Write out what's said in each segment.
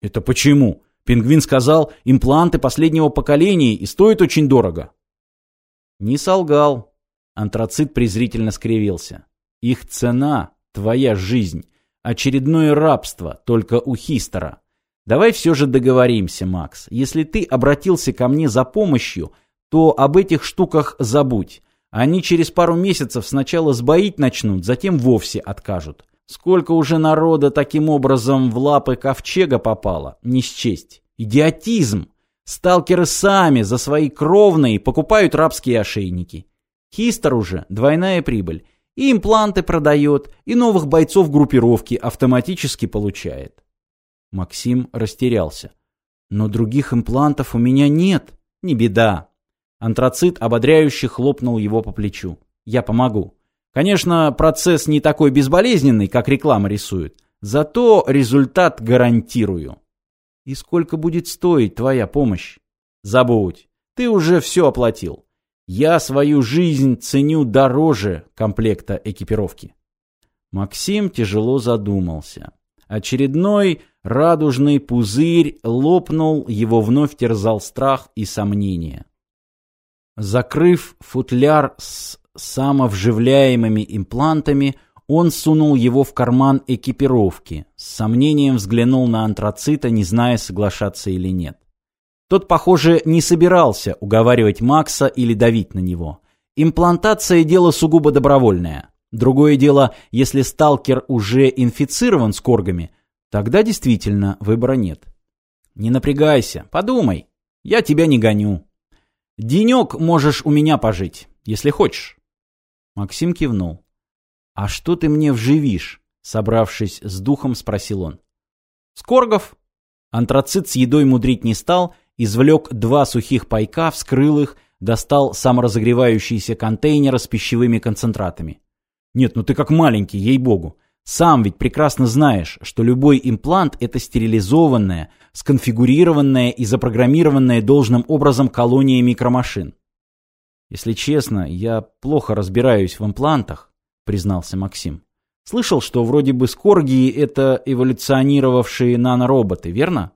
Это почему? Пингвин сказал, импланты последнего поколения и стоят очень дорого. Не солгал. Антрацит презрительно скривился. Их цена — твоя жизнь. Очередное рабство, только у Хистера. Давай все же договоримся, Макс. Если ты обратился ко мне за помощью, то об этих штуках забудь. Они через пару месяцев сначала сбоить начнут, затем вовсе откажут. Сколько уже народа таким образом в лапы ковчега попало, не счесть. Идиотизм! Сталкеры сами за свои кровные покупают рабские ошейники. Хистер уже двойная прибыль. И импланты продает, и новых бойцов группировки автоматически получает. Максим растерялся. Но других имплантов у меня нет. Не беда. Антрацит ободряюще хлопнул его по плечу. Я помогу. Конечно, процесс не такой безболезненный, как реклама рисует. Зато результат гарантирую. И сколько будет стоить твоя помощь? Забудь. Ты уже все оплатил. Я свою жизнь ценю дороже комплекта экипировки. Максим тяжело задумался. Очередной радужный пузырь лопнул, его вновь терзал страх и сомнение. Закрыв футляр с самовживляемыми имплантами, он сунул его в карман экипировки, с сомнением взглянул на антрацита, не зная, соглашаться или нет. Тот, похоже, не собирался уговаривать Макса или давить на него. Имплантация – дело сугубо добровольное. Другое дело, если сталкер уже инфицирован скоргами, тогда действительно выбора нет. Не напрягайся, подумай. Я тебя не гоню. Денек можешь у меня пожить, если хочешь. Максим кивнул. «А что ты мне вживишь?» Собравшись с духом, спросил он. «Скоргов». Антрацит с едой мудрить не стал, извлек два сухих пайка, вскрыл их, достал саморазогревающийся контейнер с пищевыми концентратами. «Нет, ну ты как маленький, ей-богу. Сам ведь прекрасно знаешь, что любой имплант – это стерилизованная, сконфигурированная и запрограммированная должным образом колония микромашин. Если честно, я плохо разбираюсь в имплантах, признался Максим. Слышал, что вроде бы скоргии — это эволюционировавшие нанороботы, верно?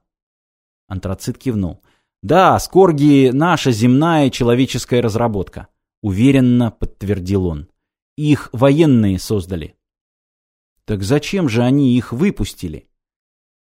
Антрацит кивнул. Да, скоргии — наша земная человеческая разработка. Уверенно подтвердил он. Их военные создали. Так зачем же они их выпустили?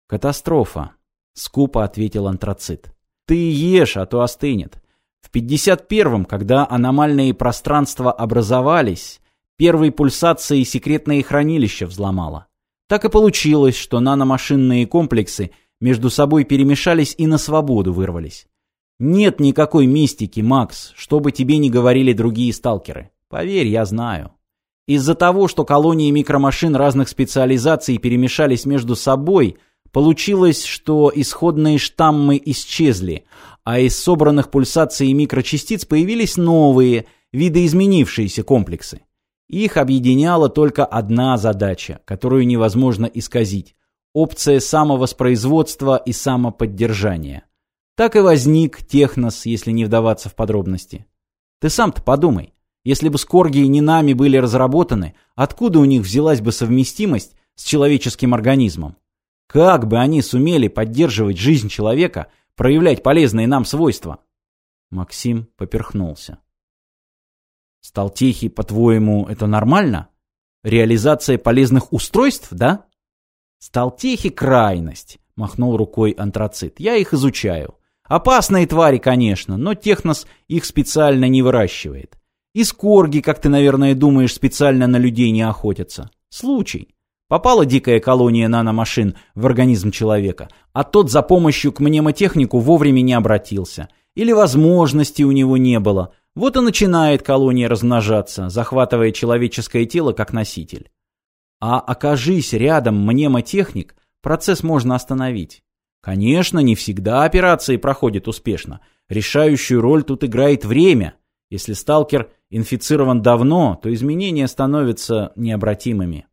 Катастрофа, скупо ответил антрацит. Ты ешь, а то остынет. В 51-м, когда аномальные пространства образовались, первой пульсацией секретные хранилища взломало. Так и получилось, что наномашинные комплексы между собой перемешались и на свободу вырвались. Нет никакой мистики, Макс, что бы тебе ни говорили другие сталкеры. Поверь, я знаю. Из-за того, что колонии микромашин разных специализаций перемешались между собой, получилось, что исходные штаммы исчезли, а из собранных пульсаций микрочастиц появились новые, видоизменившиеся комплексы. Их объединяла только одна задача, которую невозможно исказить – опция самовоспроизводства и самоподдержания. Так и возник технос, если не вдаваться в подробности. Ты сам-то подумай, если бы скоргии не нами были разработаны, откуда у них взялась бы совместимость с человеческим организмом? Как бы они сумели поддерживать жизнь человека – проявлять полезные нам свойства. Максим поперхнулся. Сталтехи, по-твоему, это нормально? Реализация полезных устройств, да? Сталтехи — крайность, махнул рукой антрацит. Я их изучаю. Опасные твари, конечно, но технос их специально не выращивает. И скорги, как ты, наверное, думаешь, специально на людей не охотятся. Случай. Попала дикая колония наномашин в организм человека, а тот за помощью к мнемотехнику вовремя не обратился. Или возможности у него не было. Вот и начинает колония размножаться, захватывая человеческое тело как носитель. А окажись рядом мнемотехник, процесс можно остановить. Конечно, не всегда операции проходят успешно. Решающую роль тут играет время. Если сталкер инфицирован давно, то изменения становятся необратимыми.